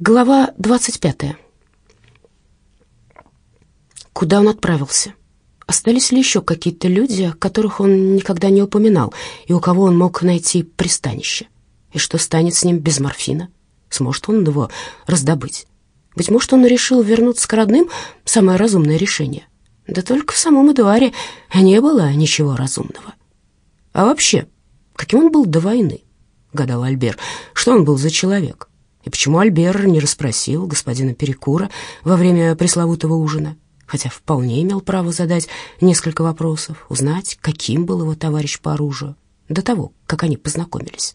Глава 25. Куда он отправился? Остались ли еще какие-то люди, о которых он никогда не упоминал, и у кого он мог найти пристанище? И что станет с ним без морфина? Сможет он его раздобыть? Быть может, он решил вернуться к родным, самое разумное решение. Да только в самом Эдуаре не было ничего разумного. А вообще, каким он был до войны? Гадал Альбер. Что он был за человек? И почему Альбер не расспросил господина Перекура во время пресловутого ужина, хотя вполне имел право задать несколько вопросов, узнать, каким был его товарищ по оружию, до того, как они познакомились.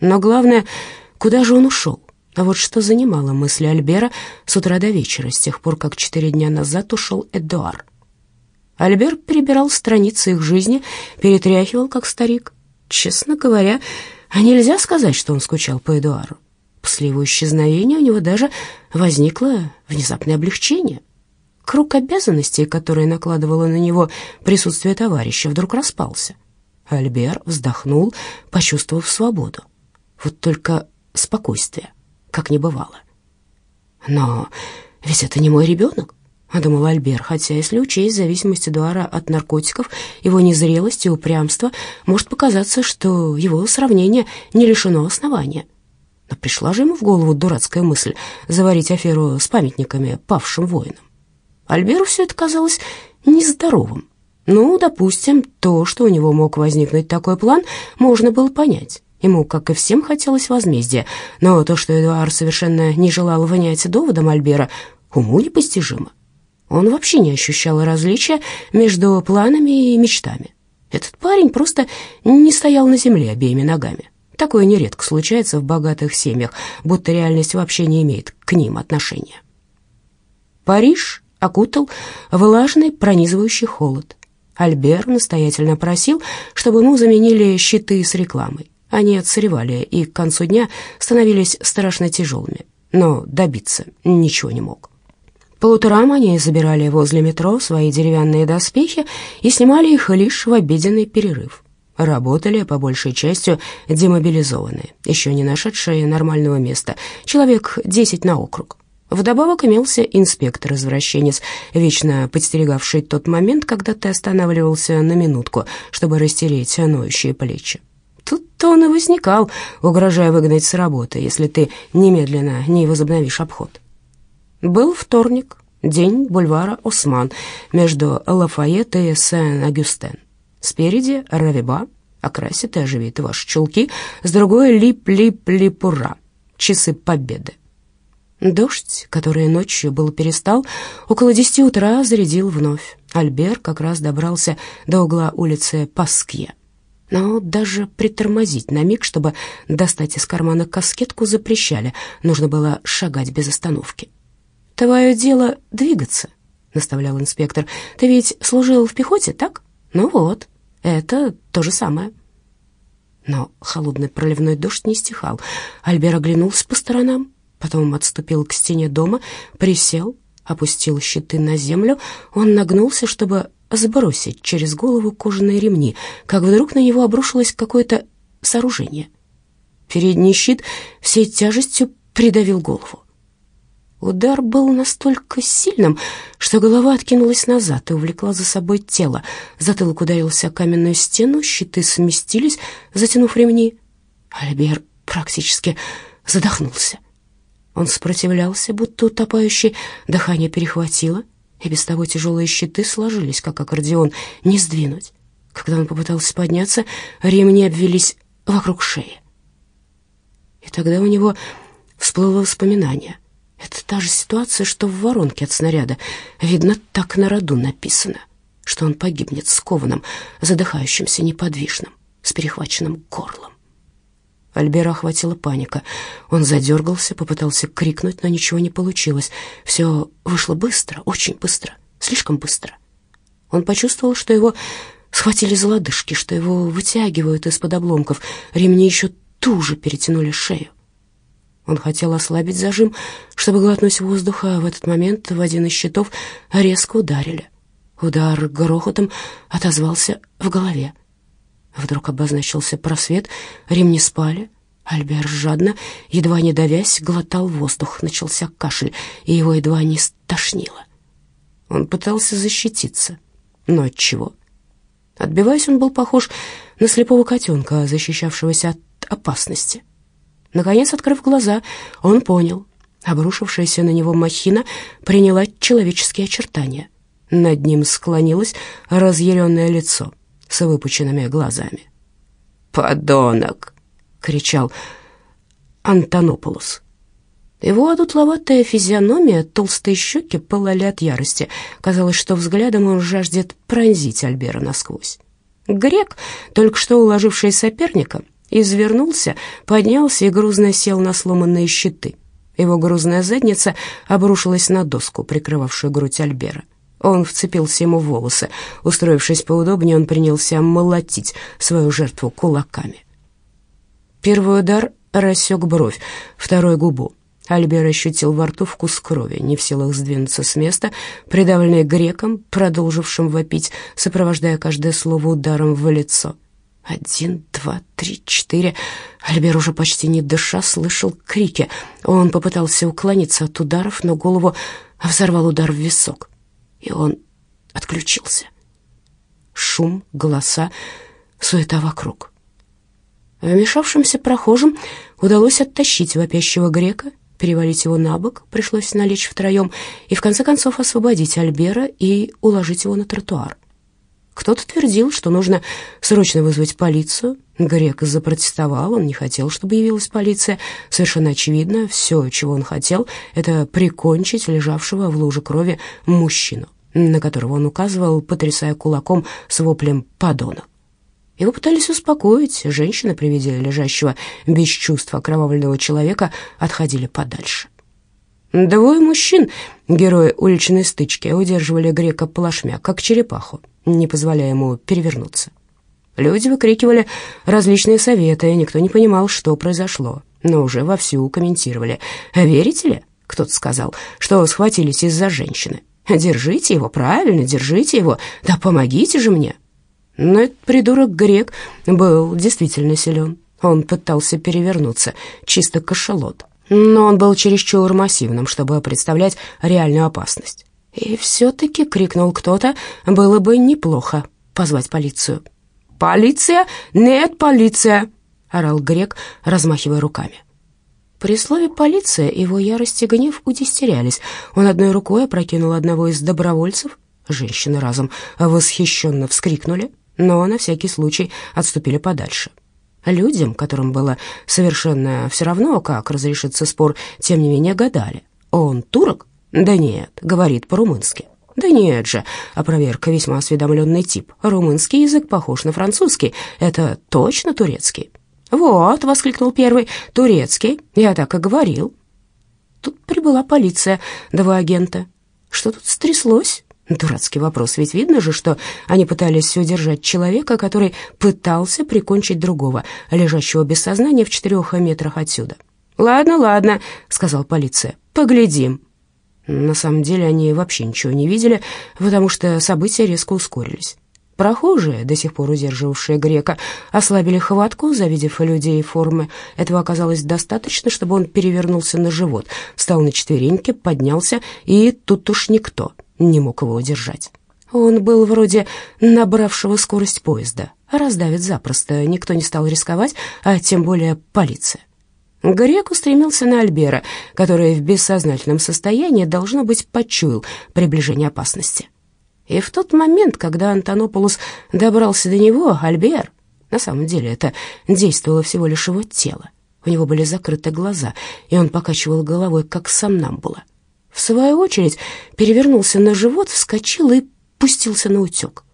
Но главное, куда же он ушел? А вот что занимало мысли Альбера с утра до вечера, с тех пор, как четыре дня назад ушел Эдуар. Альбер перебирал страницы их жизни, перетряхивал, как старик. Честно говоря, нельзя сказать, что он скучал по Эдуару. После его исчезновения у него даже возникло внезапное облегчение. Круг обязанностей, которые накладывало на него присутствие товарища, вдруг распался. Альбер вздохнул, почувствовав свободу. Вот только спокойствие, как не бывало. «Но ведь это не мой ребенок», — думал Альбер, хотя, если учесть зависимость Эдуара от наркотиков, его незрелость и упрямство, может показаться, что его сравнение не лишено основания. Но пришла же ему в голову дурацкая мысль заварить аферу с памятниками павшим воинам. Альберу все это казалось нездоровым. Ну, допустим, то, что у него мог возникнуть такой план, можно было понять. Ему, как и всем, хотелось возмездия, но то, что Эдуард совершенно не желал вонять доводом Альбера, уму непостижимо. Он вообще не ощущал различия между планами и мечтами. Этот парень просто не стоял на земле обеими ногами. Такое нередко случается в богатых семьях, будто реальность вообще не имеет к ним отношения. Париж окутал влажный пронизывающий холод. Альбер настоятельно просил, чтобы ему заменили щиты с рекламой. Они отсыревали и к концу дня становились страшно тяжелыми, но добиться ничего не мог. По утрам они забирали возле метро свои деревянные доспехи и снимали их лишь в обеденный перерыв работали по большей частью демобилизованные, еще не нашедшие нормального места, человек 10 на округ. Вдобавок имелся инспектор-извращенец, вечно подстерегавший тот момент, когда ты останавливался на минутку, чтобы растереть ноющие плечи. Тут-то он и возникал, угрожая выгнать с работы, если ты немедленно не возобновишь обход. Был вторник, день бульвара Осман, между Лафайет и Сен-Агюстен. Спереди равиба, окрасит и оживит ваши чулки, с другой лип-лип-липура, часы победы. Дождь, который ночью был перестал, около десяти утра зарядил вновь. Альбер как раз добрался до угла улицы Паскье. Но даже притормозить на миг, чтобы достать из кармана каскетку, запрещали. Нужно было шагать без остановки. «Твое дело двигаться», — наставлял инспектор. «Ты ведь служил в пехоте, так? Ну вот, это то же самое. Но холодный проливной дождь не стихал. Альбер оглянулся по сторонам, потом отступил к стене дома, присел, опустил щиты на землю. Он нагнулся, чтобы сбросить через голову кожаные ремни, как вдруг на него обрушилось какое-то сооружение. Передний щит всей тяжестью придавил голову. Удар был настолько сильным, что голова откинулась назад и увлекла за собой тело. Затылок ударился о каменную стену, щиты сместились, затянув ремни. Альбер практически задохнулся. Он сопротивлялся, будто утопающий, дыхание перехватило, и без того тяжелые щиты сложились, как аккордеон, не сдвинуть. Когда он попытался подняться, ремни обвелись вокруг шеи. И тогда у него всплыло воспоминание — это та же ситуация, что в воронке от снаряда. Видно, так на роду написано, что он погибнет скованным, задыхающимся, неподвижным, с перехваченным горлом. Альбера охватила паника. Он задергался, попытался крикнуть, но ничего не получилось. Все вышло быстро, очень быстро, слишком быстро. Он почувствовал, что его схватили за лодыжки, что его вытягивают из-под обломков. Ремни еще туже перетянули шею. Он хотел ослабить зажим, чтобы глотнуть воздуха, а в этот момент в один из щитов резко ударили. Удар грохотом отозвался в голове. Вдруг обозначился просвет, ремни спали. Альбер жадно, едва не давясь, глотал воздух. Начался кашель, и его едва не стошнило. Он пытался защититься. Но от чего? Отбиваясь, он был похож на слепого котенка, защищавшегося от опасности. Наконец, открыв глаза, он понял. Обрушившаяся на него махина приняла человеческие очертания. Над ним склонилось разъяренное лицо с выпученными глазами. «Подонок!» — кричал Антонополос. Его одутловатая физиономия, толстые щеки пылали от ярости. Казалось, что взглядом он жаждет пронзить Альбера насквозь. Грек, только что уложивший соперника, извернулся, поднялся и грузно сел на сломанные щиты. Его грузная задница обрушилась на доску, прикрывавшую грудь Альбера. Он вцепился ему в волосы. Устроившись поудобнее, он принялся молотить свою жертву кулаками. Первый удар рассек бровь, второй — губу. Альбер ощутил во рту вкус крови, не в силах сдвинуться с места, придавленный греком, продолжившим вопить, сопровождая каждое слово ударом в лицо. Один, два, три, четыре. Альбер уже почти не дыша слышал крики. Он попытался уклониться от ударов, но голову взорвал удар в висок, и он отключился. Шум, голоса, суета вокруг. Вмешавшимся прохожим удалось оттащить вопящего грека, перевалить его на бок, пришлось налечь втроем, и в конце концов освободить Альбера и уложить его на тротуар. Кто-то твердил, что нужно срочно вызвать полицию. Грек запротестовал, он не хотел, чтобы явилась полиция. Совершенно очевидно, все, чего он хотел, это прикончить лежавшего в луже крови мужчину, на которого он указывал, потрясая кулаком с воплем «подонок». Его пытались успокоить, женщины при виде лежащего без чувства окровавленного человека отходили подальше. Двое мужчин, герои уличной стычки, удерживали грека плашмя, как черепаху, не позволяя ему перевернуться. Люди выкрикивали различные советы, никто не понимал, что произошло, но уже вовсю комментировали. «Верите ли?» — кто-то сказал, что схватились из-за женщины. «Держите его, правильно, держите его, да помогите же мне!» Но этот придурок грек был действительно силен. Он пытался перевернуться, чисто кошелот. Но он был чересчур массивным, чтобы представлять реальную опасность. И все-таки, крикнул кто-то, было бы неплохо позвать полицию. «Полиция! Нет, полиция!» — орал грек, размахивая руками. При слове «полиция» его ярость и гнев удестерялись. Он одной рукой опрокинул одного из добровольцев. Женщины разом восхищенно вскрикнули но на всякий случай отступили подальше. Людям, которым было совершенно все равно, как разрешится спор, тем не менее гадали. «Он турок?» «Да нет», — говорит по-румынски. «Да нет же», — опроверка весьма осведомленный тип. «Румынский язык похож на французский. Это точно турецкий?» «Вот», — воскликнул первый, — «турецкий. Я так и говорил». Тут прибыла полиция, два агента. «Что тут стряслось?» Дурацкий вопрос, ведь видно же, что они пытались удержать человека, который пытался прикончить другого, лежащего без сознания в четырех метрах отсюда. «Ладно, ладно», — сказал полиция, — «поглядим». На самом деле они вообще ничего не видели, потому что события резко ускорились. Прохожие, до сих пор удерживавшие грека, ослабили хватку, завидев людей формы. Этого оказалось достаточно, чтобы он перевернулся на живот, встал на четвереньки, поднялся, и тут уж никто не мог его удержать. Он был вроде набравшего скорость поезда, раздавит запросто, никто не стал рисковать, а тем более полиция. Грек устремился на Альбера, который в бессознательном состоянии, должно быть, почуял приближение опасности. И в тот момент, когда Антонополус добрался до него, Альбер, на самом деле это действовало всего лишь его тело, у него были закрыты глаза, и он покачивал головой, как сам нам было. В свою очередь перевернулся на живот, вскочил и пустился на утек.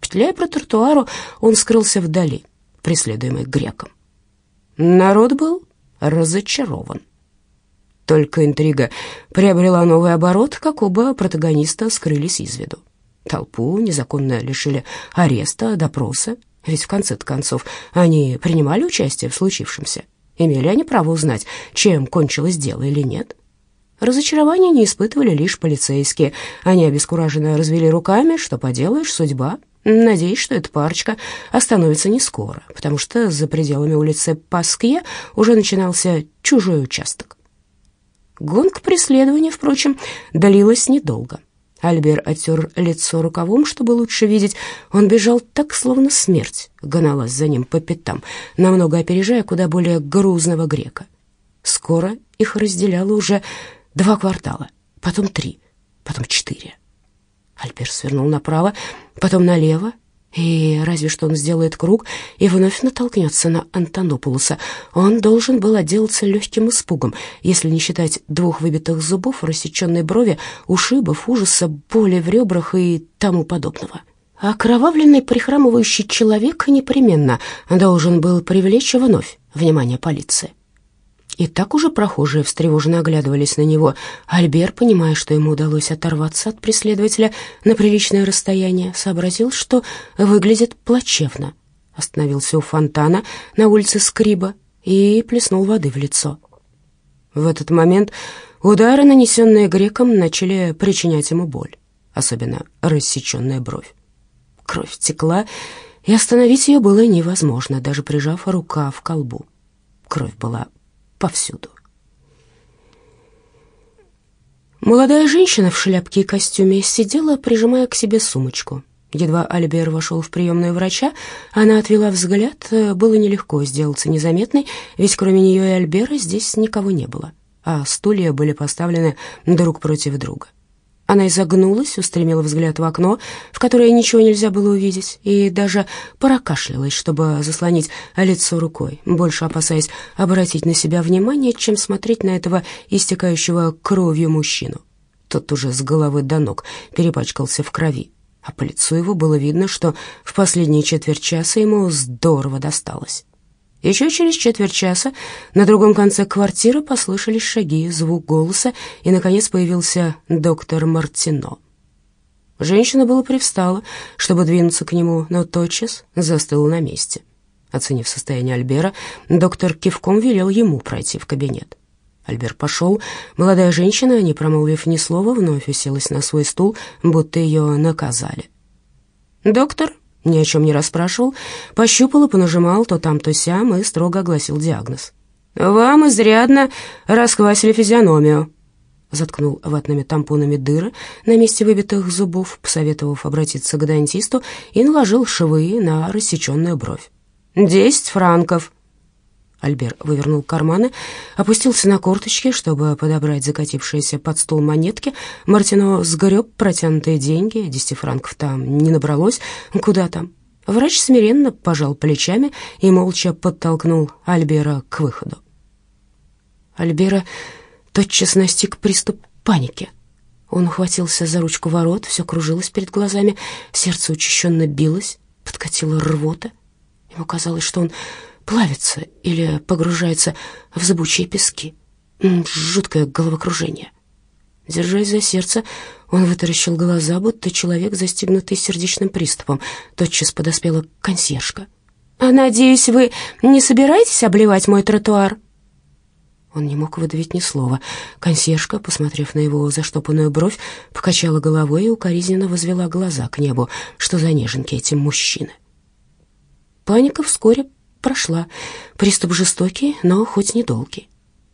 Петляя по тротуару, он скрылся вдали, преследуемый греком. Народ был разочарован. Только интрига приобрела новый оборот, как оба протагониста скрылись из виду. Толпу незаконно лишили ареста, допроса, ведь в конце-то концов они принимали участие в случившемся. Имели они право узнать, чем кончилось дело или нет? Разочарования не испытывали лишь полицейские. Они обескураженно развели руками, что поделаешь, судьба. Надеюсь, что эта парочка остановится не скоро, потому что за пределами улицы Паскье уже начинался чужой участок. Гонка преследования, впрочем, длилась недолго. Альбер оттер лицо рукавом, чтобы лучше видеть. Он бежал так, словно смерть гналась за ним по пятам, намного опережая куда более грузного грека. Скоро их разделяло уже два квартала, потом три, потом четыре. Альбер свернул направо, потом налево, и разве что он сделает круг и вновь натолкнется на Антонопулуса. Он должен был отделаться легким испугом, если не считать двух выбитых зубов, рассеченной брови, ушибов, ужаса, боли в ребрах и тому подобного. Окровавленный прихрамывающий человек непременно должен был привлечь вновь внимание полиции. И так уже прохожие встревоженно оглядывались на него. Альбер, понимая, что ему удалось оторваться от преследователя на приличное расстояние, сообразил, что выглядит плачевно. Остановился у фонтана на улице Скриба и плеснул воды в лицо. В этот момент удары, нанесенные греком, начали причинять ему боль, особенно рассеченная бровь. Кровь текла, и остановить ее было невозможно, даже прижав рука в колбу. Кровь была повсюду. Молодая женщина в шляпке и костюме сидела, прижимая к себе сумочку. Едва Альбер вошел в приемную врача, она отвела взгляд. Было нелегко сделаться незаметной, ведь кроме нее и Альбера здесь никого не было, а стулья были поставлены друг против друга. Она изогнулась, устремила взгляд в окно, в которое ничего нельзя было увидеть, и даже прокашлялась, чтобы заслонить лицо рукой, больше опасаясь обратить на себя внимание, чем смотреть на этого истекающего кровью мужчину. Тот уже с головы до ног перепачкался в крови, а по лицу его было видно, что в последние четверть часа ему здорово досталось. Еще через четверть часа на другом конце квартиры послышались шаги, звук голоса, и, наконец, появился доктор Мартино. Женщина была привстала, чтобы двинуться к нему, но тотчас застыла на месте. Оценив состояние Альбера, доктор кивком велел ему пройти в кабинет. Альбер пошел. Молодая женщина, не промолвив ни слова, вновь уселась на свой стул, будто ее наказали. «Доктор», ни о чем не расспрашивал, пощупал и понажимал то там, то сям и строго огласил диагноз. «Вам изрядно расквасили физиономию», заткнул ватными тампонами дыры на месте выбитых зубов, посоветовав обратиться к дантисту, и наложил швы на рассеченную бровь. «Десять франков». Альбер вывернул карманы, опустился на корточки, чтобы подобрать закатившиеся под стол монетки. Мартино сгреб протянутые деньги, десяти франков там не набралось. Куда там? Врач смиренно пожал плечами и молча подтолкнул Альбера к выходу. Альбера тотчас настиг приступ паники. Он ухватился за ручку ворот, все кружилось перед глазами, сердце учащенно билось, подкатило рвота. Ему казалось, что он плавится или погружается в зыбучие пески. Жуткое головокружение. Держась за сердце, он вытаращил глаза, будто человек, застигнутый сердечным приступом. Тотчас подоспела консьержка. «А, надеюсь, вы не собираетесь обливать мой тротуар?» Он не мог выдавить ни слова. Консьержка, посмотрев на его заштопанную бровь, покачала головой и укоризненно возвела глаза к небу. Что за неженки эти мужчины? Паника вскоре прошла. Приступ жестокий, но хоть недолгий.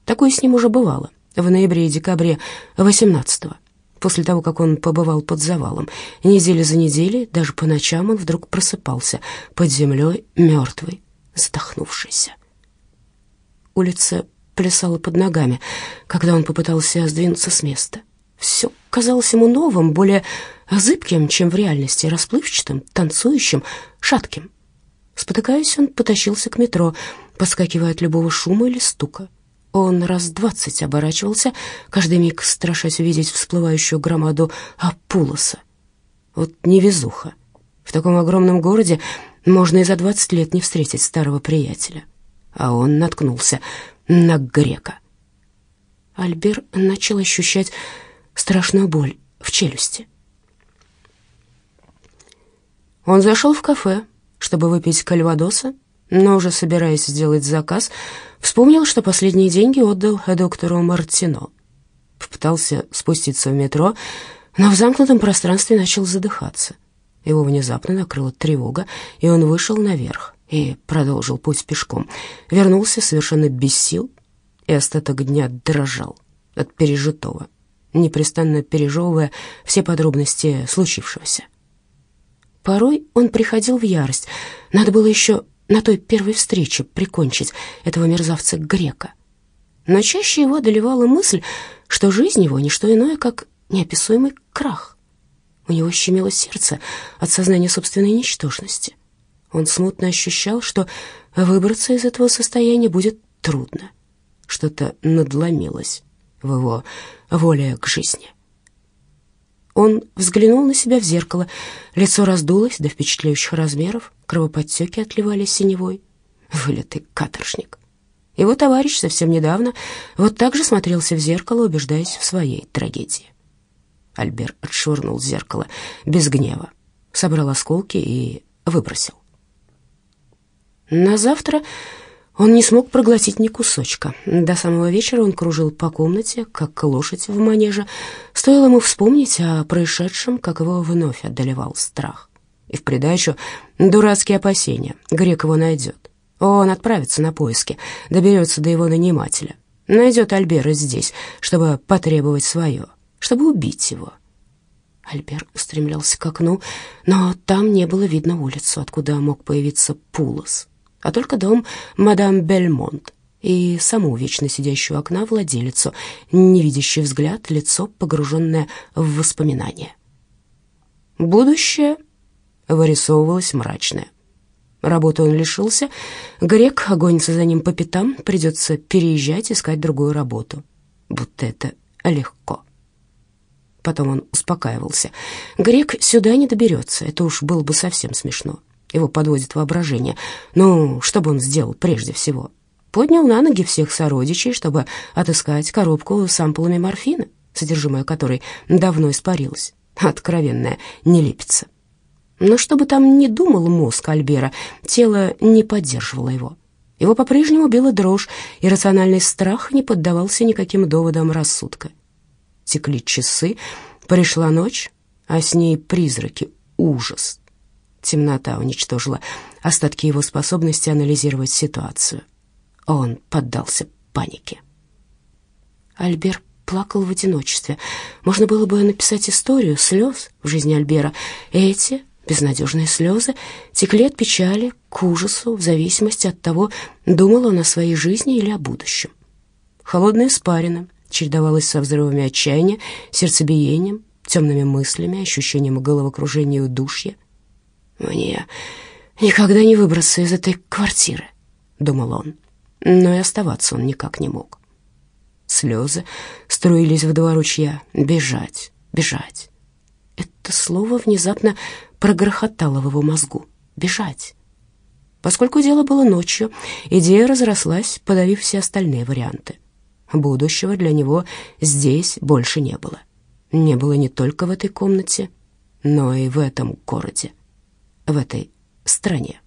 Такое с ним уже бывало в ноябре и декабре 18-го. После того, как он побывал под завалом, недели за неделей, даже по ночам он вдруг просыпался под землей, мертвый, задохнувшийся. Улица плясала под ногами, когда он попытался сдвинуться с места. Все казалось ему новым, более зыбким, чем в реальности, расплывчатым, танцующим, шатким. Спотыкаясь, он потащился к метро, подскакивая от любого шума или стука. Он раз двадцать оборачивался, каждый миг страшась увидеть всплывающую громаду Апулоса. Вот невезуха. В таком огромном городе можно и за двадцать лет не встретить старого приятеля. А он наткнулся на грека. Альбер начал ощущать страшную боль в челюсти. Он зашел в кафе, чтобы выпить кальвадоса, но уже собираясь сделать заказ, вспомнил, что последние деньги отдал доктору Мартино. Попытался спуститься в метро, но в замкнутом пространстве начал задыхаться. Его внезапно накрыла тревога, и он вышел наверх и продолжил путь пешком. Вернулся совершенно без сил, и остаток дня дрожал от пережитого, непрестанно пережевывая все подробности случившегося. Порой он приходил в ярость. Надо было еще на той первой встрече прикончить этого мерзавца-грека. Но чаще его одолевала мысль, что жизнь его — не что иное, как неописуемый крах. У него щемило сердце от сознания собственной ничтожности. Он смутно ощущал, что выбраться из этого состояния будет трудно. Что-то надломилось в его воле к жизни. Он взглянул на себя в зеркало. Лицо раздулось до впечатляющих размеров, кровоподтеки отливали синевой. Вылитый каторжник. Его товарищ совсем недавно вот так же смотрелся в зеркало, убеждаясь в своей трагедии. Альбер отшвырнул зеркало без гнева, собрал осколки и выбросил. На завтра он не смог проглотить ни кусочка. До самого вечера он кружил по комнате, как лошадь в манеже. Стоило ему вспомнить о происшедшем, как его вновь одолевал страх. И в придачу дурацкие опасения. Грек его найдет. Он отправится на поиски, доберется до его нанимателя. Найдет Альбера здесь, чтобы потребовать свое, чтобы убить его. Альбер устремлялся к окну, но там не было видно улицу, откуда мог появиться Пулос а только дом мадам Бельмонт и саму вечно сидящую окна владелицу, невидящий взгляд, лицо, погруженное в воспоминания. Будущее вырисовывалось мрачное. Работы он лишился, грек гонится за ним по пятам, придется переезжать, искать другую работу. Будто это легко. Потом он успокаивался. Грек сюда не доберется, это уж было бы совсем смешно. Его подводит воображение. Ну, что бы он сделал прежде всего? Поднял на ноги всех сородичей, чтобы отыскать коробку с ампулами морфина, содержимое которой давно испарилось. Откровенная нелепица. Но что бы там ни думал мозг Альбера, тело не поддерживало его. Его по-прежнему била дрожь, и рациональный страх не поддавался никаким доводам рассудка. Текли часы, пришла ночь, а с ней призраки, ужас, Темнота уничтожила остатки его способности анализировать ситуацию. Он поддался панике. Альбер плакал в одиночестве. Можно было бы написать историю слез в жизни Альбера. Эти безнадежные слезы текли от печали к ужасу в зависимости от того, думал он о своей жизни или о будущем. Холодная испарина чередовалась со взрывами отчаяния, сердцебиением, темными мыслями, ощущением головокружения и удушья — «Мне никогда не выбраться из этой квартиры», — думал он. Но и оставаться он никак не мог. Слезы струились в два ручья. «Бежать, бежать». Это слово внезапно прогрохотало в его мозгу. «Бежать». Поскольку дело было ночью, идея разрослась, подавив все остальные варианты. Будущего для него здесь больше не было. Не было не только в этой комнате, но и в этом городе в этой стране.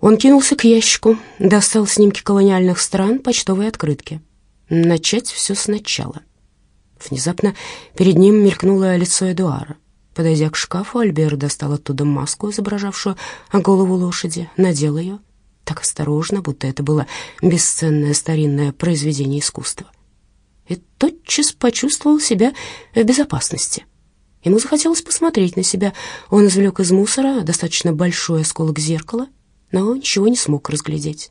Он кинулся к ящику, достал снимки колониальных стран, почтовые открытки. Начать все сначала. Внезапно перед ним мелькнуло лицо Эдуара. Подойдя к шкафу, Альбер достал оттуда маску, изображавшую голову лошади, надел ее так осторожно, будто это было бесценное старинное произведение искусства. И тотчас почувствовал себя в безопасности — Ему захотелось посмотреть на себя. Он извлек из мусора достаточно большой осколок зеркала, но ничего не смог разглядеть.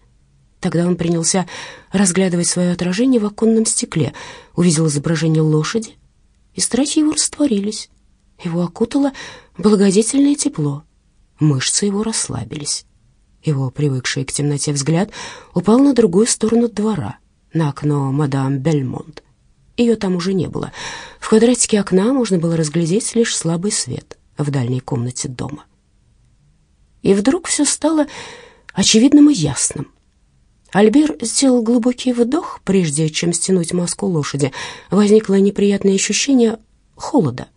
Тогда он принялся разглядывать свое отражение в оконном стекле, увидел изображение лошади, и страхи его растворились. Его окутало благодетельное тепло, мышцы его расслабились. Его привыкший к темноте взгляд упал на другую сторону двора, на окно мадам Бельмонт. Ее там уже не было. В квадратике окна можно было разглядеть лишь слабый свет в дальней комнате дома. И вдруг все стало очевидным и ясным. Альбер сделал глубокий вдох, прежде чем стянуть маску лошади. Возникло неприятное ощущение холода.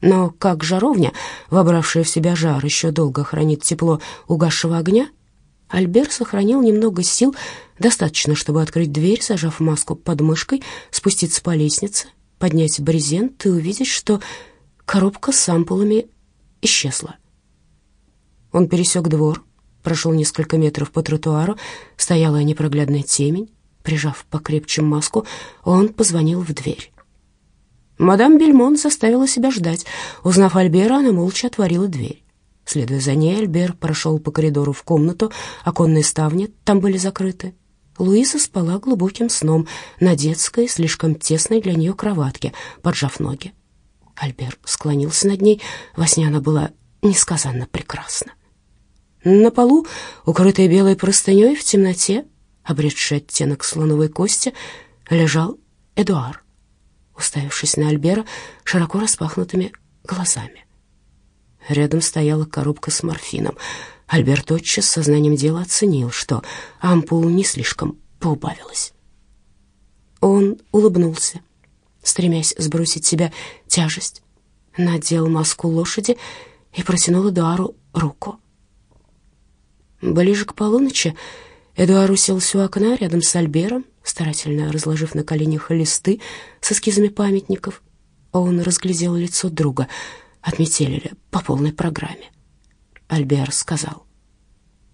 Но как жаровня, вобравшая в себя жар, еще долго хранит тепло угасшего огня, Альбер сохранил немного сил, достаточно, чтобы открыть дверь, зажав маску под мышкой, спуститься по лестнице, поднять брезент и увидеть, что коробка с ампулами исчезла. Он пересек двор, прошел несколько метров по тротуару, стояла непроглядная темень. Прижав покрепче маску, он позвонил в дверь. Мадам Бельмон заставила себя ждать. Узнав Альбера, она молча отворила дверь. Следуя за ней, Альбер прошел по коридору в комнату, оконные ставни там были закрыты. Луиза спала глубоким сном на детской, слишком тесной для нее кроватке, поджав ноги. Альбер склонился над ней, во сне она была несказанно прекрасна. На полу, укрытая белой простыней в темноте, обретший оттенок слоновой кости, лежал Эдуар, уставившись на Альбера широко распахнутыми глазами. Рядом стояла коробка с морфином. Альберт тотчас сознанием дела оценил, что ампул не слишком поубавилась. Он улыбнулся, стремясь сбросить с себя тяжесть, надел маску лошади и протянул Эдуару руку. Ближе к полуночи Эдуар уселся у окна рядом с Альбером, старательно разложив на коленях листы с эскизами памятников. Он разглядел лицо друга, отметили по полной программе. Альбер сказал.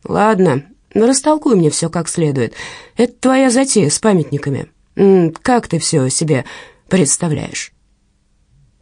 «Ладно, растолкуй мне все как следует. Это твоя затея с памятниками. Как ты все себе представляешь?»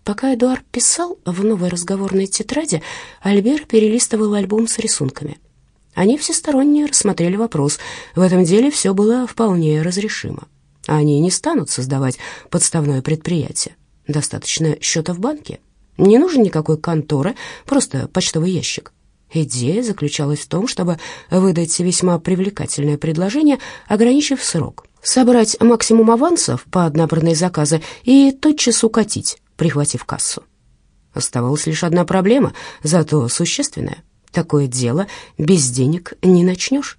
Пока Эдуард писал в новой разговорной тетради, Альбер перелистывал альбом с рисунками — они всесторонне рассмотрели вопрос. В этом деле все было вполне разрешимо. Они не станут создавать подставное предприятие. Достаточно счета в банке. Не нужен никакой конторы, просто почтовый ящик. Идея заключалась в том, чтобы выдать весьма привлекательное предложение, ограничив срок, собрать максимум авансов по набранные заказы и тотчас укатить, прихватив кассу. Оставалась лишь одна проблема, зато существенная. Такое дело без денег не начнешь.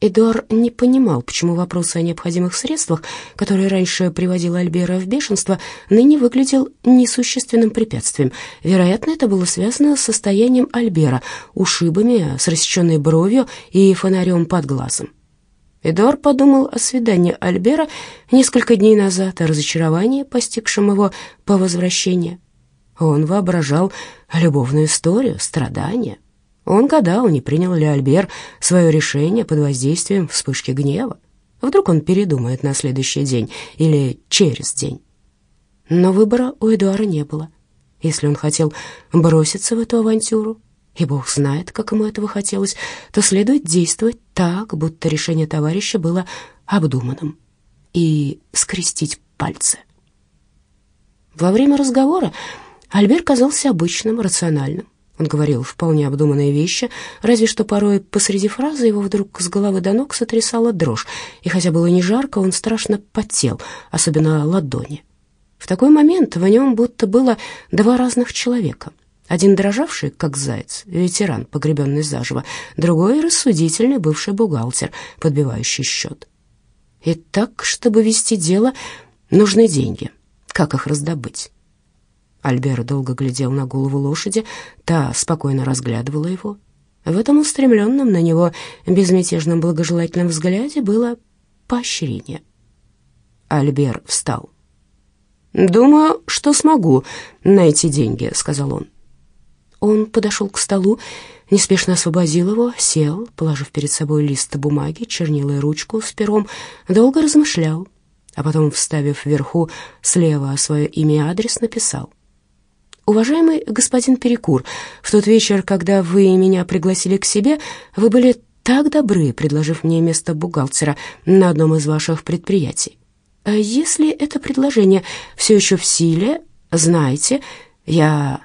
Эдуар не понимал, почему вопрос о необходимых средствах, который раньше приводил Альбера в бешенство, ныне выглядел несущественным препятствием. Вероятно, это было связано с состоянием Альбера, ушибами, с рассеченной бровью и фонарем под глазом. Эдуар подумал о свидании Альбера несколько дней назад, о разочаровании, постигшем его по возвращении. Он воображал любовную историю, страдания. Он гадал, не принял ли Альбер свое решение под воздействием вспышки гнева. Вдруг он передумает на следующий день или через день. Но выбора у Эдуара не было. Если он хотел броситься в эту авантюру, и Бог знает, как ему этого хотелось, то следует действовать так, будто решение товарища было обдуманным, и скрестить пальцы. Во время разговора Альбер казался обычным, рациональным. Он говорил вполне обдуманные вещи, разве что порой посреди фразы его вдруг с головы до ног сотрясала дрожь, и хотя было не жарко, он страшно потел, особенно ладони. В такой момент в нем будто было два разных человека. Один дрожавший, как заяц, ветеран, погребенный заживо, другой рассудительный бывший бухгалтер, подбивающий счет. И так, чтобы вести дело, нужны деньги. Как их раздобыть? Альбер долго глядел на голову лошади, та спокойно разглядывала его. В этом устремленном на него безмятежном благожелательном взгляде было поощрение. Альбер встал. «Думаю, что смогу найти деньги», — сказал он. Он подошел к столу, неспешно освободил его, сел, положив перед собой лист бумаги, чернила и ручку с пером, долго размышлял, а потом, вставив вверху слева свое имя и адрес, написал «Уважаемый господин Перекур, в тот вечер, когда вы меня пригласили к себе, вы были так добры, предложив мне место бухгалтера на одном из ваших предприятий. А если это предложение все еще в силе, знайте, я